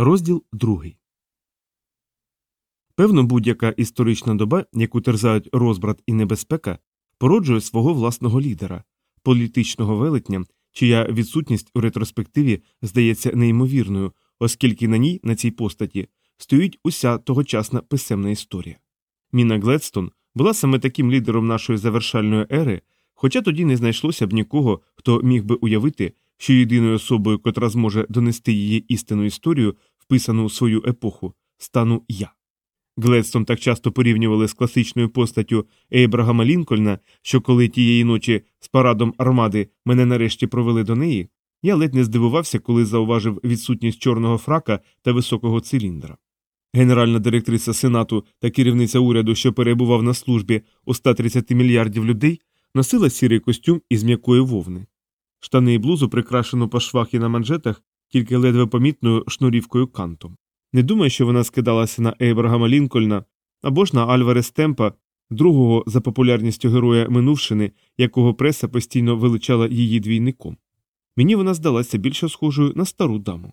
Розділ другий. Певно, будь-яка історична доба, яку терзають розбрат і небезпека, породжує свого власного лідера, політичного велетня, чия відсутність у ретроспективі здається неймовірною, оскільки на ній, на цій постаті, стоїть уся тогочасна писемна історія. Міна Гледстон була саме таким лідером нашої завершальної ери, хоча тоді не знайшлося б нікого, хто міг би уявити, що єдиною особою, котра зможе донести її істинну історію, вписану свою епоху, стану я. Гледстон так часто порівнювали з класичною постаттю Ейбрагама Лінкольна, що коли тієї ночі з парадом армади мене нарешті провели до неї, я ледь не здивувався, коли зауважив відсутність чорного фрака та високого циліндра. Генеральна директриса Сенату та керівниця уряду, що перебував на службі у 130 мільярдів людей, носила сірий костюм із м'якої вовни. Штани і блузу прикрашено по швах і на манжетах тільки ледве помітною шнурівкою кантом. Не думаю, що вона скидалася на Ейбрагама Лінкольна або ж на Альварес Темпа, другого за популярністю героя минувшини, якого преса постійно величала її двійником. Мені вона здалася більше схожою на стару даму.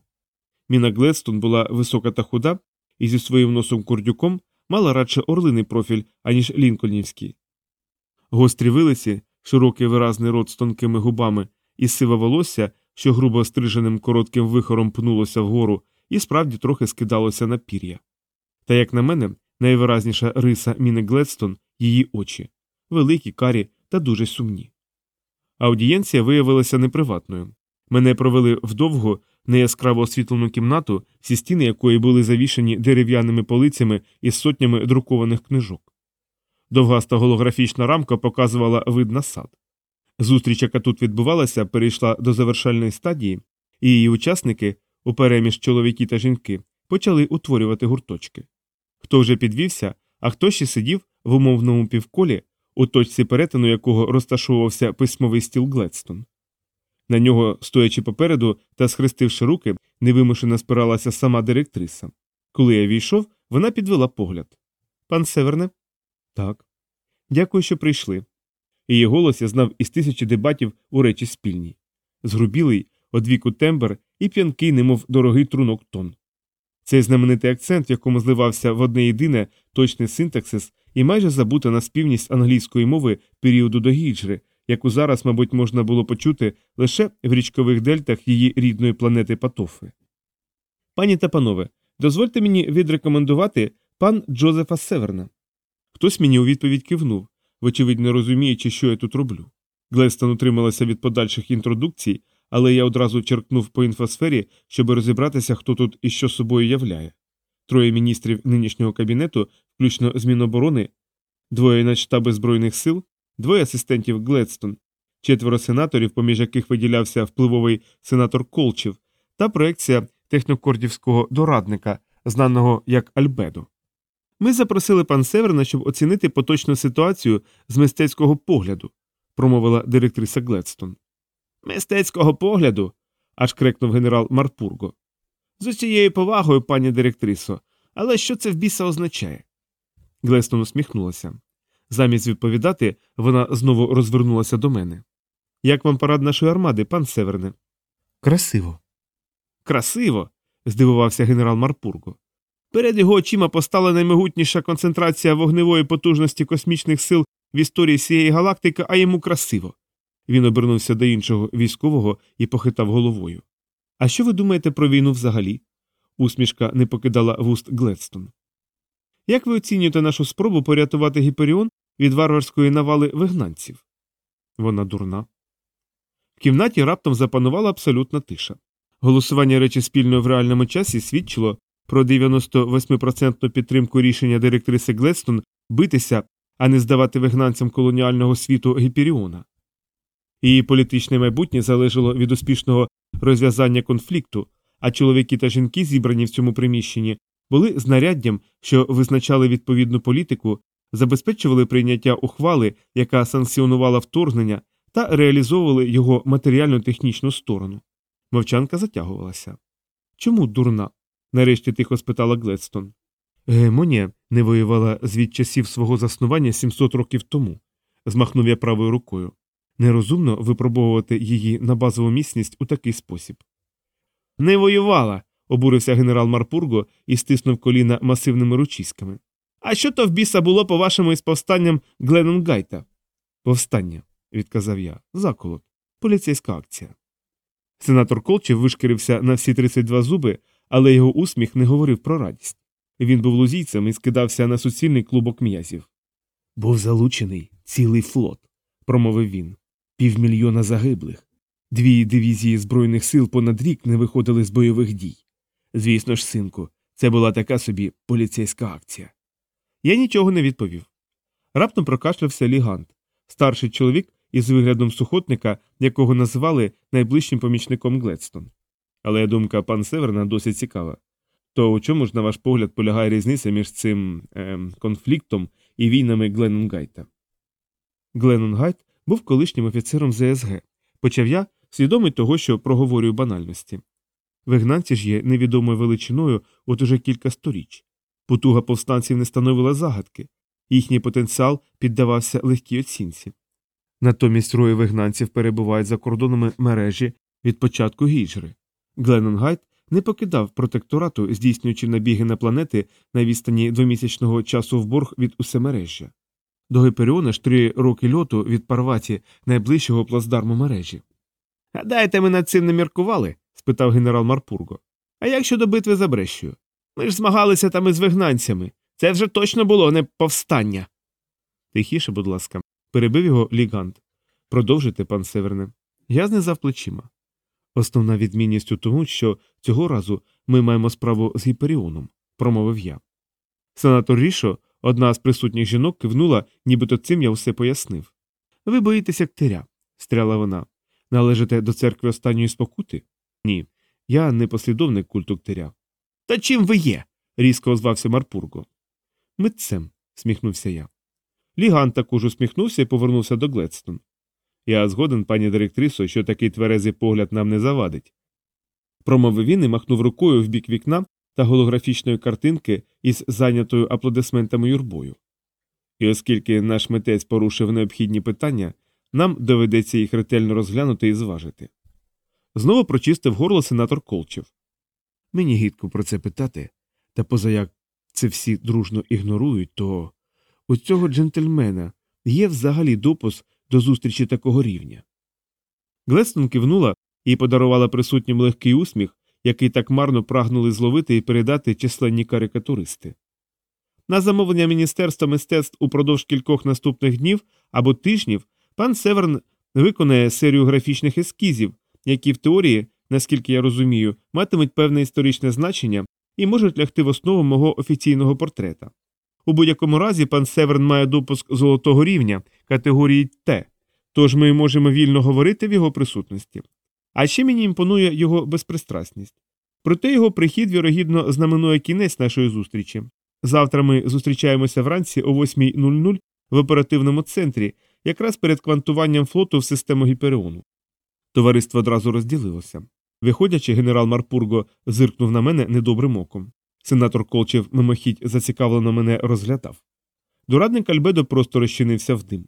Міна Гледстон була висока та худа, і зі своїм носом курдюком мала радше орлиний профіль, аніж лінкольнівський. Гострі вилиці, широкий виразний рот з тонкими губами і сиве волосся, що грубо стриженим коротким вихором пнулося вгору, і справді трохи скидалося на пір'я. Та, як на мене, найвиразніша риса Міни Гледстон її очі великі, карі та дуже сумні. Аудієнція виявилася неприватною. Мене провели вдовго неяскраво освітлену кімнату, всі стіни якої були завішані дерев'яними полицями із сотнями друкованих книжок. Довгаста голографічна рамка показувала вид на сад. Зустріч, яка тут відбувалася, перейшла до завершальної стадії, і її учасники, упереміж чоловіки та жінки, почали утворювати гурточки. Хто вже підвівся, а хто ще сидів в умовному півколі, у точці перетину якого розташовувався письмовий стіл Гледстон. На нього, стоячи попереду та схрестивши руки, невимушено спиралася сама директриса. Коли я війшов, вона підвела погляд. Пан Северне? Так. Дякую, що прийшли. Її голос я знав із тисячі дебатів у речі спільній. Згрубілий, одвіку тембр і п'янкий, немов дорогий трунок тон. Цей знаменитий акцент, в якому зливався в одне єдине точний синтаксис і майже забута наспівність англійської мови періоду до гіджри, яку зараз, мабуть, можна було почути лише в річкових дельтах її рідної планети Патофи. Пані та панове, дозвольте мені відрекомендувати пан Джозефа Северна. Хтось мені у відповідь кивнув, вочевидь, не розуміючи, що я тут роблю. Глестон утрималася від подальших інтродукцій, але я одразу черкнув по інфосфері, щоб розібратися, хто тут і що собою являє. Троє міністрів нинішнього кабінету, включно з Міноборони, двоє начштаби Збройних сил, двоє асистентів Гледстон, четверо сенаторів, поміж яких виділявся впливовий сенатор Колчів, та проекція технокордівського дорадника, знаного як Альбедо. Ми запросили пан Северна, щоб оцінити поточну ситуацію з мистецького погляду, промовила директриса Гледстон. Мистецького погляду. аж крикнув генерал Марпурго. З усією повагою, пані директрисо, але що це в біса означає? Глестон усміхнулася. Замість відповідати, вона знову розвернулася до мене. Як вам парад нашої армади, пан Северне? Красиво. Красиво. здивувався генерал Марпурго. Перед його очима постала наймогутніша концентрація вогневої потужності космічних сил в історії цієї галактики, а йому красиво. Він обернувся до іншого військового і похитав головою. А що ви думаєте про війну взагалі? Усмішка не покидала вуст Гледстон. Як ви оцінюєте нашу спробу порятувати Гіперіон від варварської навали вигнанців? Вона дурна. В кімнаті раптом запанувала абсолютна тиша. Голосування речі спільно в реальному часі свідчило про 98% підтримку рішення директриси Гледстон битися, а не здавати вигнанцям колоніального світу Гіперіона. Її політичне майбутнє залежало від успішного розв'язання конфлікту, а чоловіки та жінки, зібрані в цьому приміщенні, були знаряддям, що визначали відповідну політику, забезпечували прийняття ухвали, яка санкціонувала вторгнення, та реалізовували його матеріально технічну сторону. Мовчанка затягувалася. Чому дурна? Нарешті тихо спитала Гледстон. Гемонія не воювала звід часів свого заснування 700 років тому, змахнув я правою рукою. Нерозумно випробовувати її на базову міцність у такий спосіб. Не воювала, обурився генерал Марпурго і стиснув коліна масивними ручиськами. А що то в біса було, по вашому із повстанням Гленонгайта? Повстання, відказав я. Заколот. Поліцейська акція. Сенатор Колчев вишкірився на всі 32 зуби, але його усміх не говорив про радість. Він був лузійцем і скидався на суцільний клубок м'язів. Був залучений цілий флот, промовив він. Півмільйона загиблих. Дві дивізії Збройних сил понад рік не виходили з бойових дій. Звісно ж, синку, це була така собі поліцейська акція. Я нічого не відповів. Раптом прокашлявся лігант, старший чоловік із виглядом сухотника, якого називали найближчим помічником Гледстон. Але думка пан Северна досить цікава. То у чому ж, на ваш погляд, полягає різниця між цим ем, конфліктом і війнами Гленонгайта? Гленонгайт був колишнім офіцером ЗСГ. Почав я, свідомий того, що проговорюю банальності. Вигнанці ж є невідомою величиною от уже кілька сторіч. Потуга повстанців не становила загадки, їхній потенціал піддавався легкій оцінці. Натомість рої вигнанців перебувають за кордонами мережі від початку гіджри. Гленонгайт не покидав протекторату, здійснюючи набіги на планети на відстані двомісячного часу в борг від усемережжя. До Гіперіона ж три роки льоту від Парваті найближчого плацдарму мережі. Гадаєте, ми над цим не міркували? спитав генерал Марпурго. А як щодо битви за Брещою? Ми ж змагалися там із вигнанцями. Це вже точно було не повстання. Тихіше, будь ласка, перебив його лігант. Продовжуйте, пан Северне. Я знизав плечима. Основна відмінність у тому, що цього разу ми маємо справу з гіперіоном, промовив я. Сенатор Рішо, одна з присутніх жінок, кивнула, нібито цим я все пояснив. Ви боїтеся ктиря, стряла вона. Належите до церкви останньої спокути? Ні. Я не послідовник культу ктиря. Та чим ви є? різко озвався Марпурго. Митцем, сміхнувся я. Ліган також усміхнувся і повернувся до Гледстон. Я згоден, пані директрисо, що такий тверезий погляд нам не завадить. Промовив він і махнув рукою в бік вікна та голографічної картинки із зайнятою аплодисментами юрбою. І оскільки наш митець порушив необхідні питання, нам доведеться їх ретельно розглянути і зважити. Знову прочистив горло сенатор Колчев. Мені гідко про це питати, та поза як це всі дружно ігнорують, то у цього джентльмена є взагалі допуск до зустрічі такого рівня. Глестон кивнула і подарувала присутнім легкий усміх, який так марно прагнули зловити і передати численні карикатуристи. На замовлення Міністерства мистецтв упродовж кількох наступних днів або тижнів пан Северн виконає серію графічних ескізів, які в теорії, наскільки я розумію, матимуть певне історичне значення і можуть лягти в основу мого офіційного портрета. У будь-якому разі пан Северн має допуск золотого рівня категорії Т, тож ми можемо вільно говорити в його присутності. А ще мені імпонує його безпристрасність. Проте його прихід, вірогідно, знаменує кінець нашої зустрічі. Завтра ми зустрічаємося вранці о 8.00 в оперативному центрі, якраз перед квантуванням флоту в систему Гіперіону. Товариство одразу розділилося. Виходячи, генерал Марпурго зиркнув на мене недобрим оком. Сенатор Колчев мимохідь зацікавлено мене розглядав. Дорадник Альбедо просто розчинився в дим.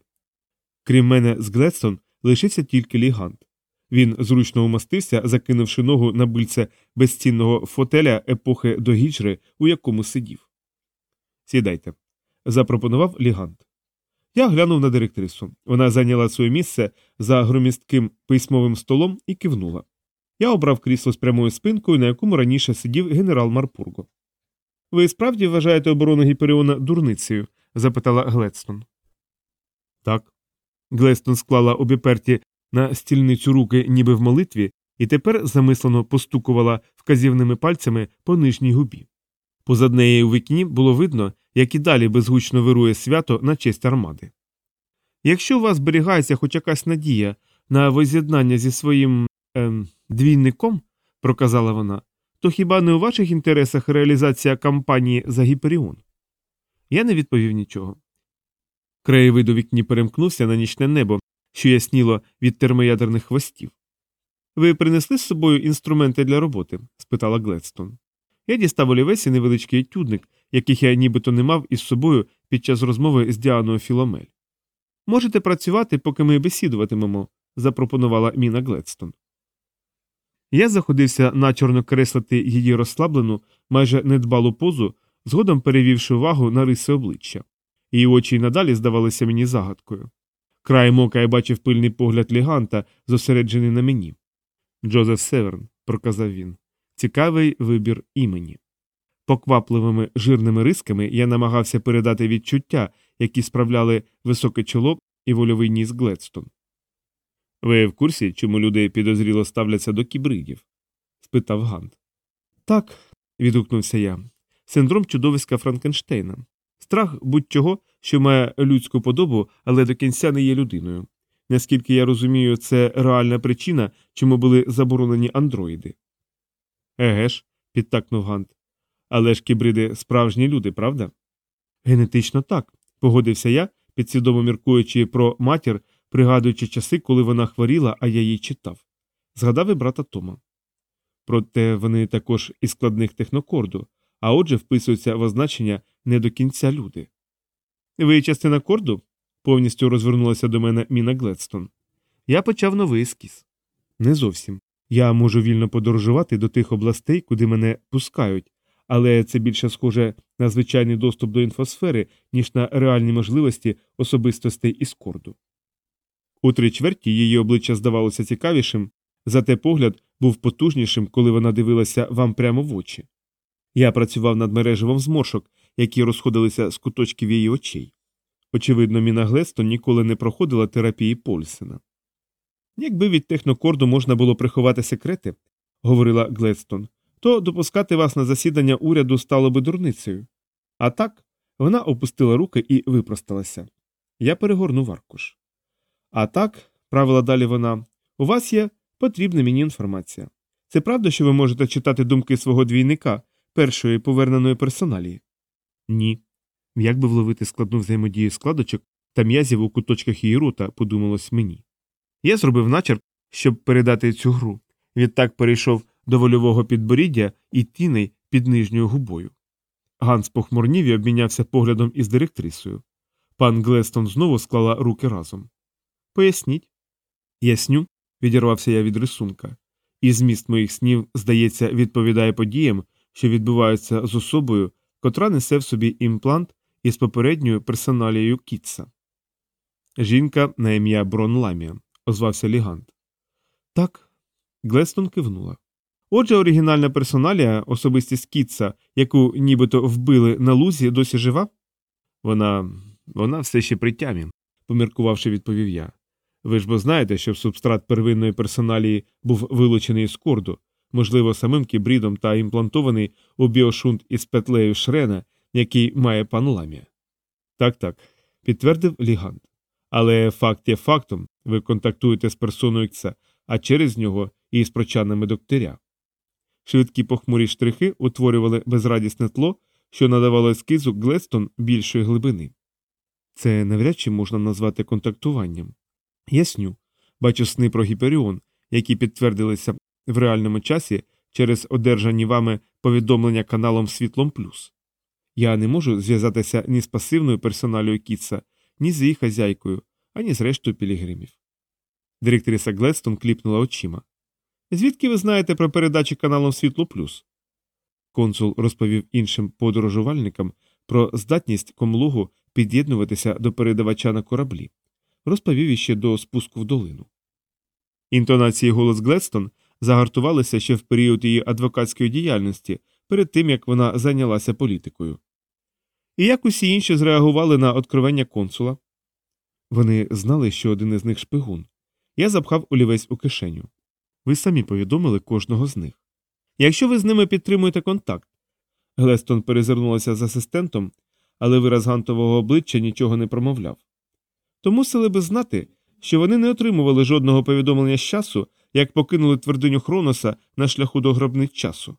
Крім мене, з Гледстон лишився тільки лігант. Він зручно умостився, закинувши ногу на бильце безцінного фотеля епохи до гіджри, у якому сидів. Сідайте, запропонував лігант. Я глянув на директрису. Вона зайняла своє місце за громістким письмовим столом і кивнула. Я обрав крісло з прямою спинкою, на якому раніше сидів генерал Марпурго. Ви справді вважаєте оборону Гіперіона дурницею? запитала Гледстон. Так. Гледстон склала обіперті на стільницю руки, ніби в молитві, і тепер замислено постукувала вказівними пальцями по нижній губі. Позад неї у вікні було видно, як і далі безгучно вирує свято на честь армади. Якщо у вас зберігається хоч якась надія на воз'єднання зі своїм ем, двійником, проказала вона, то хіба не у ваших інтересах реалізація кампанії за Гіперіон? Я не відповів нічого. Краєвид у вікні перемкнувся на нічне небо, що ясніло від термоядерних хвостів. Ви принесли з собою інструменти для роботи? спитала Гледстон. Я дістав олівець і невеличкий етюдник, яких я нібито не мав із собою під час розмови з Діаною Філомель. Можете працювати, поки ми бесідуватимемо, запропонувала Міна Гледстон. Я заходився начорно креслити її розслаблену, майже недбалу позу, згодом перевівши увагу на риси обличчя. Її очі й надалі здавалися мені загадкою. Краєм ока я бачив пильний погляд ліганта, зосереджений на мені. Джозеф Северн, проказав він, цікавий вибір імені. Поквапливими жирними рисками я намагався передати відчуття, які справляли високе чоло і вольовий ніс Гледстон. Ви в курсі, чому люди підозріло ставляться до кібридів? спитав Гант. Так, відгукнувся я. Синдром чудовиська Франкенштейна. Страх будь-чого, що має людську подобу, але до кінця не є людиною. Наскільки я розумію, це реальна причина, чому були заборонені андроїди. Еге ж, підтакнув Гант. Але ж кібриди справжні люди, правда? Генетично так, погодився я, підсвідомо міркуючи про матір, пригадуючи часи, коли вона хворіла, а я її читав. Згадав і брата Тома. Проте вони також із складних технокорду, а отже, вписуються в означення не до кінця люди. Ви частина корду? повністю розвернулася до мене Міна Гледстон. Я почав новий ескіз. Не зовсім. Я можу вільно подорожувати до тих областей, куди мене пускають, але це більше схоже на звичайний доступ до інфосфери, ніж на реальні можливості особистостей із корду. У три чверті її обличчя здавалося цікавішим, зате погляд був потужнішим, коли вона дивилася вам прямо в очі. Я працював над мереживом зморшок, які розходилися з куточків її очей. Очевидно, Міна Глестон ніколи не проходила терапії Польсена. Якби від технокорду можна було приховати секрети, говорила Гледстон, то допускати вас на засідання уряду стало би дурницею. А так, вона опустила руки і випросталася. Я перегорнув аркуш. А так, правила далі вона, у вас є потрібна мені інформація. Це правда, що ви можете читати думки свого двійника, першої поверненої персоналії? Ні. Як би вловити складну взаємодію складочок та м'язів у куточках її рота, подумалось мені. Я зробив начерк, щоб передати цю гру. Відтак перейшов до вольового підборіддя і тіней під нижньою губою. Ганс похмурнів і обмінявся поглядом із директрисою. Пан Глестон знову склала руки разом. Поясніть. Ясню, відірвався я від рисунка, і зміст моїх снів, здається, відповідає подіям, що відбуваються з особою, котра несе в собі імплант із попередньою персоналією Кітса. Жінка на ім'я Брон Ламія, озвався Лігант. Так. Глестон кивнула. Отже, оригінальна персоналія, особистість Кітса, яку нібито вбили на лузі, досі жива? Вона вона все ще при тямі, поміркувавши, відповів я. Ви ж бо знаєте, що субстрат первинної персоналії був вилучений з корду, можливо, самим кібрідом та імплантований у біошунт із петлею Шрена, який має пан Ламія. Так, так, підтвердив Лігант. Але факт є фактом ви контактуєте з персоною Ікса, а через нього і з прочанами докторя. Швидкі похмурі штрихи утворювали безрадісне тло, що надавало ескізу Глестон більшої глибини. Це навряд чи можна назвати контактуванням. Ясню, бачу сни про Гіперіон, які підтвердилися в реальному часі через одержані вами повідомлення каналом Світлом Плюс. Я не можу зв'язатися ні з пасивною персоналією Кітса, ні з її хазяйкою, ані з рештою пілігримів. Директриса Глестон кліпнула очима. Звідки ви знаєте про передачі каналом Світло Плюс? Консул розповів іншим подорожувальникам про здатність комлугу під'єднуватися до передавача на кораблі, розповів іще до спуску в долину. Інтонації голос Глестон загартувалися ще в період її адвокатської діяльності перед тим як вона зайнялася політикою. І як усі інші зреагували на откровення консула? Вони знали, що один із них шпигун. Я запхав олівець у кишеню. Ви самі повідомили кожного з них. Якщо ви з ними підтримуєте контакт. Глестон перезирнулася з асистентом, але вираз гантового обличчя нічого не промовляв. То мусили би знати, що вони не отримували жодного повідомлення з часу, як покинули твердиню Хроноса на шляху до гробниць часу.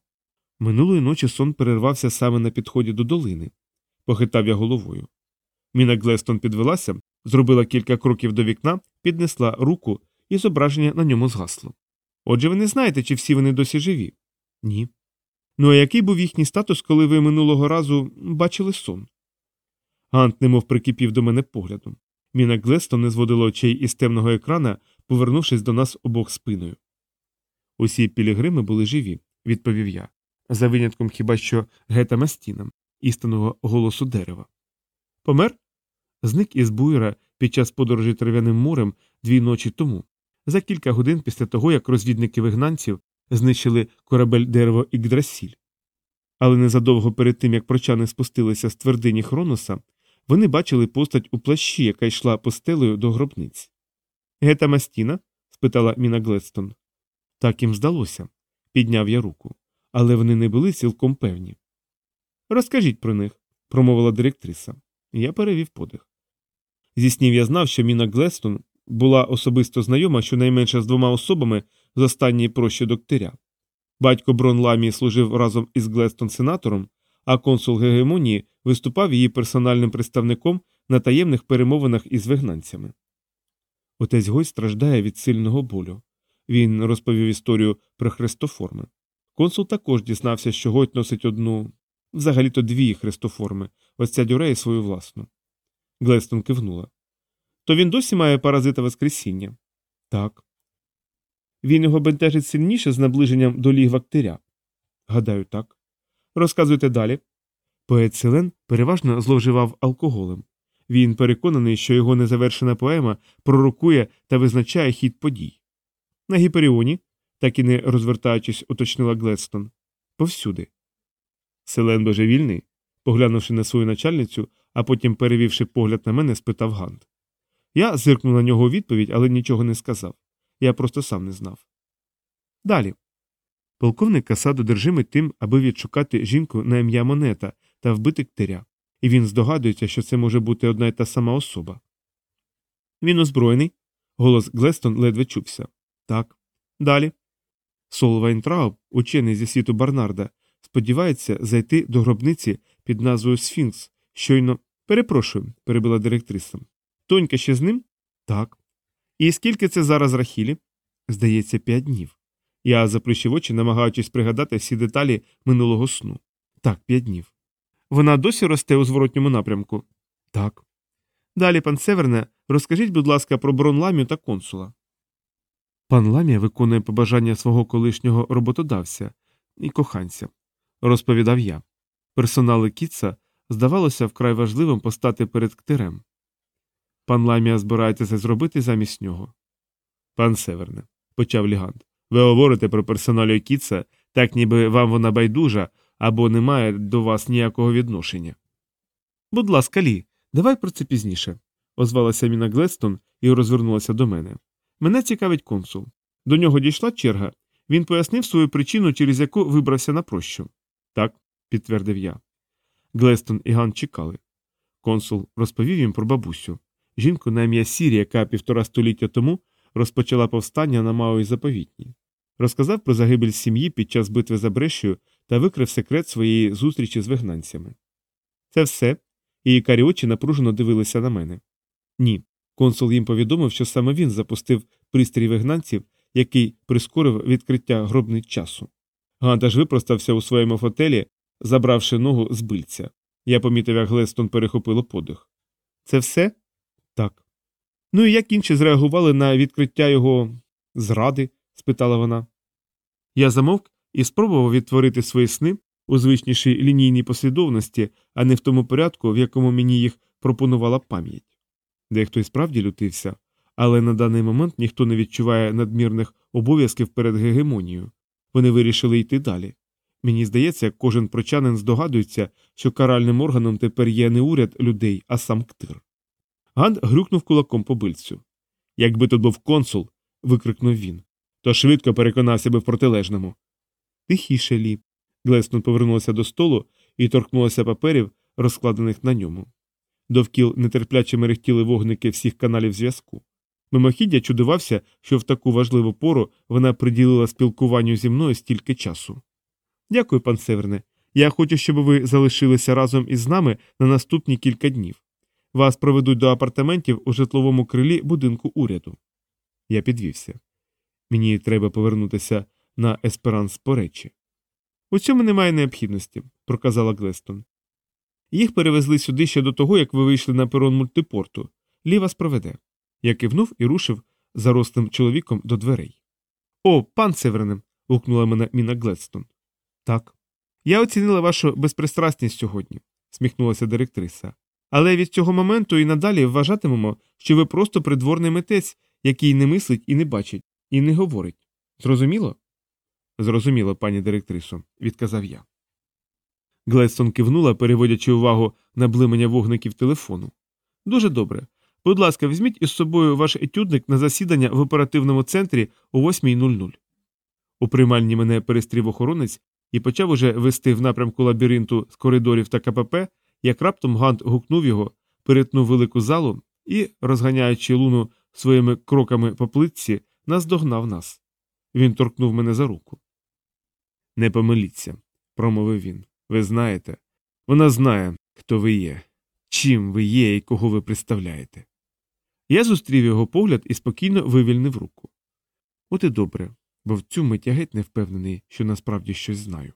Минулої ночі сон перервався саме на підході до долини, похитав я головою. Міна Глестон підвелася, зробила кілька кроків до вікна, піднесла руку, і зображення на ньому згасло. Отже, ви не знаєте, чи всі вони досі живі? Ні. Ну а який був їхній статус, коли ви минулого разу бачили сон? Гант немов прикипів до мене поглядом. Міна Глестон не зводила очей із темного екрана, повернувшись до нас обох спиною. Усі пілігрими були живі, відповів я, за винятком хіба що гета Мастіном, істинного голосу дерева. Помер? Зник із буйра під час подорожі трав'яним морем дві ночі тому, за кілька годин після того, як розвідники вигнанців знищили корабель дерево Ігдрасіль. Але незадовго перед тим, як прочани спустилися з твердині Хроноса, вони бачили постать у плащі, яка йшла постелею до гробниць. Гета Мастіна? спитала Міна Гледстон. Так їм здалося, підняв я руку, але вони не були цілком певні. Розкажіть про них, промовила директриса. Я перевів подих. Зі снів я знав, що Міна Глестон була особисто знайома щонайменше з двома особами з останньої прощі доктиря. Батько Брон Ламі служив разом із Глестон сенатором, а консул Гегемонії виступав її персональним представником на таємних перемовинах із вигнанцями. Отець Гой страждає від сильного болю. Він розповів історію про хрестоформи. Консул також дізнався, що Гойт носить одну, взагалі-то дві хрестоформи, ось ця дюрея свою власну. Глестон кивнула. То він досі має паразита Воскресіння? Так. Він його бентежить сильніше з наближенням до ліг вактиря? Гадаю, так. Розказуйте далі. Поет Селен переважно зловживав алкоголем. Він переконаний, що його незавершена поема пророкує та визначає хід подій. На Гіперіоні, так і не розвертаючись, уточнила Гледстон. Повсюди. Селен божевільний, поглянувши на свою начальницю, а потім, перевівши погляд на мене, спитав Гант. Я зиркнув на нього відповідь, але нічого не сказав. Я просто сам не знав. Далі. Полковник Касад одержимий тим, аби відшукати жінку на ім'я Монета та вбити ктиря, і він здогадується, що це може бути одна й та сама особа. Він озброєний. Голос Гледстон ледве чувся. Так. Далі. Сол Вайнтрауб, учений зі світу Барнарда, сподівається зайти до гробниці під назвою Сфінкс. Щойно. Перепрошую, перебила директриса. Донька ще з ним? Так. І скільки це зараз Рахілі? Здається, п'ять днів. Я заплющив очі, намагаючись пригадати всі деталі минулого сну. Так, п'ять днів. Вона досі росте у зворотньому напрямку? Так. Далі, пан Северне, розкажіть, будь ласка, про Бронламію та консула. Пан Ламія виконує побажання свого колишнього роботодавця і коханця, розповідав я. Персонали Кітса здавалося вкрай важливим постати перед ктирем. Пан Ламія збирається це зробити замість нього. Пан Северне, почав Лігант, ви говорите про персоналію Кітса, так ніби вам вона байдужа або не має до вас ніякого відношення. Будь ласка, Лі, давай про це пізніше, озвалася Міна Глестон і розвернулася до мене. Мене цікавить консул. До нього дійшла черга. Він пояснив свою причину, через яку вибрався на прощу. Так, підтвердив я. Глестон і Ган чекали. Консул розповів їм про бабусю, жінку на ім'я Сірі, яка півтора століття тому розпочала повстання на Маої заповітній. Розказав про загибель сім'ї під час битви за Брешою та викрив секрет своєї зустрічі з вигнанцями. Це все. Її карі очі напружено дивилися на мене. Ні. Консул їм повідомив, що саме він запустив пристрій вигнанців, який прискорив відкриття гробниць часу. Ганта ж випростався у своєму фотелі, забравши ногу з бильця. Я помітив, як Глестон перехопило подих. Це все? Так. Ну і як інші зреагували на відкриття його зради? спитала вона. Я замовк і спробував відтворити свої сни у звичнішій лінійній послідовності, а не в тому порядку, в якому мені їх пропонувала пам'ять. Дехто й справді лютився, але на даний момент ніхто не відчуває надмірних обов'язків перед гегемонією. Вони вирішили йти далі. Мені здається, кожен прочанин здогадується, що каральним органом тепер є не уряд людей, а сам ктир. Ганд грюкнув кулаком по бильцю. Якби тут був консул, викрикнув він, то швидко переконався би в протилежному. Тихіше лі. Глеснон повернулася до столу і торкнулася паперів, розкладених на ньому. Довкіл нетерпляче мерехтіли вогники всіх каналів зв'язку. Мимохіддя чудувався, що в таку важливу пору вона приділила спілкуванню зі мною стільки часу. Дякую, пан Северне. Я хочу, щоб ви залишилися разом із нами на наступні кілька днів. Вас проведуть до апартаментів у житловому крилі будинку уряду. Я підвівся. Мені треба повернутися на есперанс по речі. У цьому немає необхідності, проказала Глестон. Їх перевезли сюди ще до того, як ви вийшли на перон мультипорту. Лі вас проведе. Я кивнув і рушив зарослим чоловіком до дверей. О, пан Северне, гукнула мене Міна Гледстон. Так. Я оцінила вашу безпристрасність сьогодні, сміхнулася директриса. Але від цього моменту і надалі вважатимемо, що ви просто придворний митець, який не мислить і не бачить, і не говорить. Зрозуміло? Зрозуміло, пані директрисо, відказав я. Гледстон кивнула, переводячи увагу на блимання вогників телефону. Дуже добре. Будь ласка, візьміть із собою ваш етюдник на засідання в оперативному центрі о 8.00. У приймальні мене перестрів охоронець і почав уже вести в напрямку лабіринту з коридорів та КПП, як раптом Гант гукнув його, перетнув велику залу і, розганяючи луну своїми кроками по плитці, наздогнав нас. Він торкнув мене за руку. Не помиліться, промовив він. Ви знаєте, вона знає, хто ви є, чим ви є і кого ви представляєте. Я зустрів його погляд і спокійно вивільнив руку. От і добре, бо в цю мить геть не впевнений, що насправді щось знаю.